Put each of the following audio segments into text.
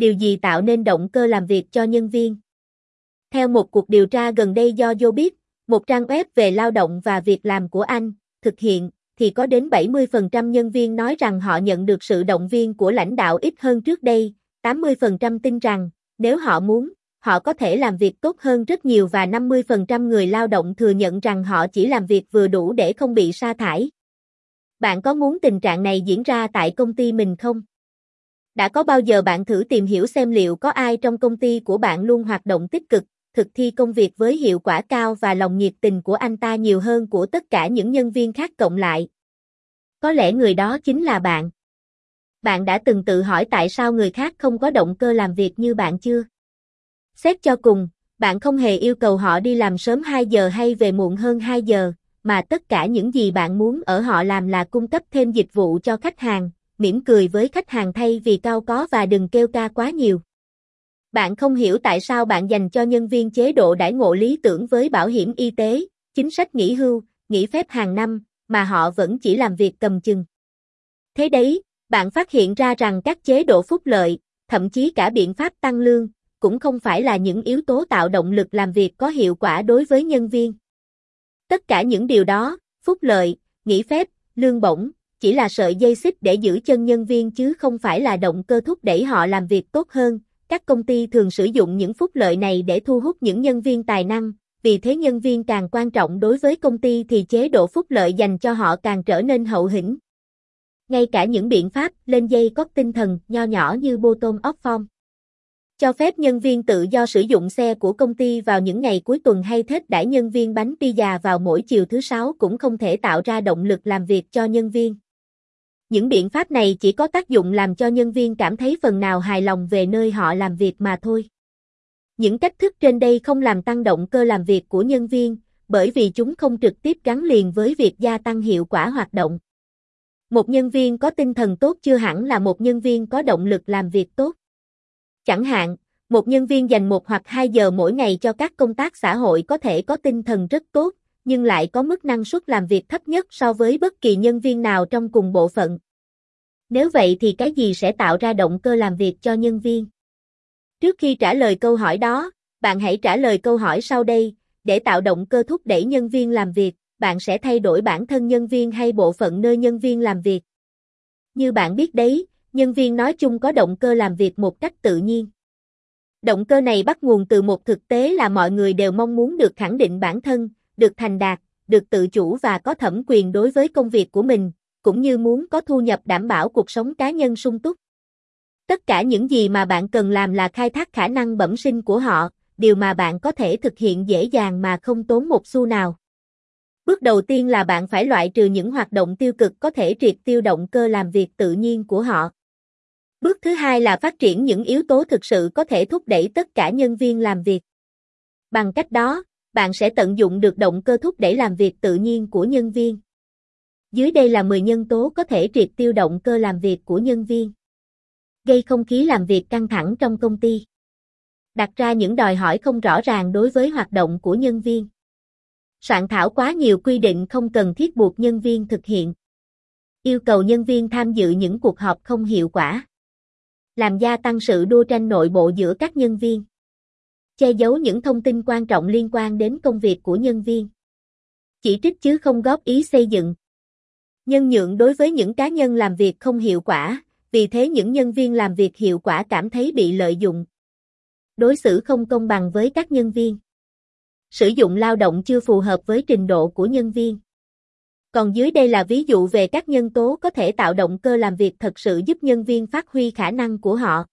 điều gì tạo nên động cơ làm việc cho nhân viên? Theo một cuộc điều tra gần đây do Jobit, một trang web về lao động và việc làm của Anh, thực hiện, thì có đến 70% nhân viên nói rằng họ nhận được sự động viên của lãnh đạo ít hơn trước đây, 80% tin rằng, nếu họ muốn, họ có thể làm việc tốt hơn rất nhiều và 50% người lao động thừa nhận rằng họ chỉ làm việc vừa đủ để không bị sa thải. Bạn có muốn tình trạng này diễn ra tại công ty mình không? Đã có bao giờ bạn thử tìm hiểu xem liệu có ai trong công ty của bạn luôn hoạt động tích cực, thực thi công việc với hiệu quả cao và lòng nhiệt tình của anh ta nhiều hơn của tất cả những nhân viên khác cộng lại? Có lẽ người đó chính là bạn. Bạn đã từng tự hỏi tại sao người khác không có động cơ làm việc như bạn chưa? Xét cho cùng, bạn không hề yêu cầu họ đi làm sớm 2 giờ hay về muộn hơn 2 giờ, mà tất cả những gì bạn muốn ở họ làm là cung cấp thêm dịch vụ cho khách hàng, mỉm cười với khách hàng thay vì cao có và đừng kêu ca quá nhiều. Bạn không hiểu tại sao bạn dành cho nhân viên chế độ đãi ngộ lý tưởng với bảo hiểm y tế, chính sách nghỉ hưu, nghỉ phép hàng năm, mà họ vẫn chỉ làm việc cầm chừng. Thế đấy, bạn phát hiện ra rằng các chế độ phúc lợi, thậm chí cả biện pháp tăng lương, cũng không phải là những yếu tố tạo động lực làm việc có hiệu quả đối với nhân viên. Tất cả những điều đó, phúc lợi, nghỉ phép, lương bổng, chỉ là sợi dây xích để giữ chân nhân viên chứ không phải là động cơ thúc đẩy họ làm việc tốt hơn. Các công ty thường sử dụng những phúc lợi này để thu hút những nhân viên tài năng, vì thế nhân viên càng quan trọng đối với công ty thì chế độ phúc lợi dành cho họ càng trở nên hậu hĩnh. Ngay cả những biện pháp lên dây có tinh thần nho nhỏ như bottom up form cho phép nhân viên tự do sử dụng xe của công ty vào những ngày cuối tuần hay thết đãi nhân viên bánh pizza vào mỗi chiều thứ sáu cũng không thể tạo ra động lực làm việc cho nhân viên. Những biện pháp này chỉ có tác dụng làm cho nhân viên cảm thấy phần nào hài lòng về nơi họ làm việc mà thôi. Những cách thức trên đây không làm tăng động cơ làm việc của nhân viên, bởi vì chúng không trực tiếp gắn liền với việc gia tăng hiệu quả hoạt động. Một nhân viên có tinh thần tốt chưa hẳn là một nhân viên có động lực làm việc tốt. Chẳng hạn, một nhân viên dành một hoặc hai giờ mỗi ngày cho các công tác xã hội có thể có tinh thần rất tốt, nhưng lại có mức năng suất làm việc thấp nhất so với bất kỳ nhân viên nào trong cùng bộ phận. Nếu vậy thì cái gì sẽ tạo ra động cơ làm việc cho nhân viên? Trước khi trả lời câu hỏi đó, bạn hãy trả lời câu hỏi sau đây, để tạo động cơ thúc đẩy nhân viên làm việc, bạn sẽ thay đổi bản thân nhân viên hay bộ phận nơi nhân viên làm việc. Như bạn biết đấy, nhân viên nói chung có động cơ làm việc một cách tự nhiên. Động cơ này bắt nguồn từ một thực tế là mọi người đều mong muốn được khẳng định bản thân, được thành đạt, được tự chủ và có thẩm quyền đối với công việc của mình, cũng như muốn có thu nhập đảm bảo cuộc sống cá nhân sung túc. Tất cả những gì mà bạn cần làm là khai thác khả năng bẩm sinh của họ, điều mà bạn có thể thực hiện dễ dàng mà không tốn một xu nào. Bước đầu tiên là bạn phải loại trừ những hoạt động tiêu cực có thể triệt tiêu động cơ làm việc tự nhiên của họ. Bước thứ hai là phát triển những yếu tố thực sự có thể thúc đẩy tất cả nhân viên làm việc. Bằng cách đó, bạn sẽ tận dụng được động cơ thúc đẩy làm việc tự nhiên của nhân viên. Dưới đây là 10 nhân tố có thể triệt tiêu động cơ làm việc của nhân viên. Gây không khí làm việc căng thẳng trong công ty. Đặt ra những đòi hỏi không rõ ràng đối với hoạt động của nhân viên. Soạn thảo quá nhiều quy định không cần thiết buộc nhân viên thực hiện. Yêu cầu nhân viên tham dự những cuộc họp không hiệu quả làm gia tăng sự đua tranh nội bộ giữa các nhân viên. Che giấu những thông tin quan trọng liên quan đến công việc của nhân viên. Chỉ trích chứ không góp ý xây dựng. Nhân nhượng đối với những cá nhân làm việc không hiệu quả, vì thế những nhân viên làm việc hiệu quả cảm thấy bị lợi dụng. Đối xử không công bằng với các nhân viên. Sử dụng lao động chưa phù hợp với trình độ của nhân viên. Còn dưới đây là ví dụ về các nhân tố có thể tạo động cơ làm việc thật sự giúp nhân viên phát huy khả năng của họ.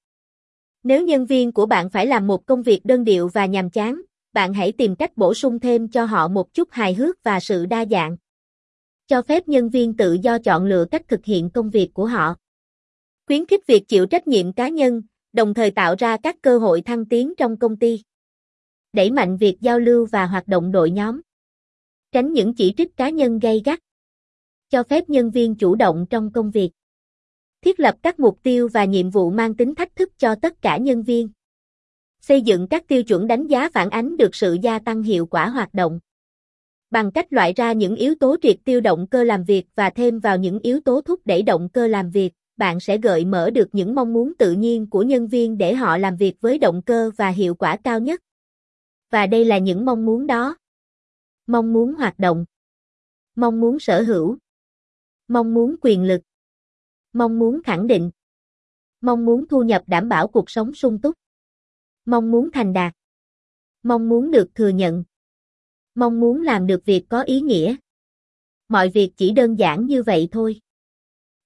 Nếu nhân viên của bạn phải làm một công việc đơn điệu và nhàm chán, bạn hãy tìm cách bổ sung thêm cho họ một chút hài hước và sự đa dạng. Cho phép nhân viên tự do chọn lựa cách thực hiện công việc của họ. Khuyến khích việc chịu trách nhiệm cá nhân, đồng thời tạo ra các cơ hội thăng tiến trong công ty. Đẩy mạnh việc giao lưu và hoạt động đội nhóm. Tránh những chỉ trích cá nhân gây gắt cho phép nhân viên chủ động trong công việc. Thiết lập các mục tiêu và nhiệm vụ mang tính thách thức cho tất cả nhân viên. Xây dựng các tiêu chuẩn đánh giá phản ánh được sự gia tăng hiệu quả hoạt động. Bằng cách loại ra những yếu tố triệt tiêu động cơ làm việc và thêm vào những yếu tố thúc đẩy động cơ làm việc, bạn sẽ gợi mở được những mong muốn tự nhiên của nhân viên để họ làm việc với động cơ và hiệu quả cao nhất. Và đây là những mong muốn đó. Mong muốn hoạt động. Mong muốn sở hữu. Mong muốn quyền lực. Mong muốn khẳng định. Mong muốn thu nhập đảm bảo cuộc sống sung túc. Mong muốn thành đạt. Mong muốn được thừa nhận. Mong muốn làm được việc có ý nghĩa. Mọi việc chỉ đơn giản như vậy thôi.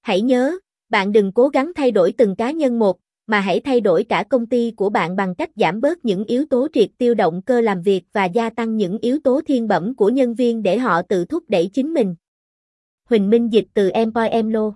Hãy nhớ, bạn đừng cố gắng thay đổi từng cá nhân một, mà hãy thay đổi cả công ty của bạn bằng cách giảm bớt những yếu tố triệt tiêu động cơ làm việc và gia tăng những yếu tố thiên bẩm của nhân viên để họ tự thúc đẩy chính mình. Huỳnh Minh dịch từ Empoemlo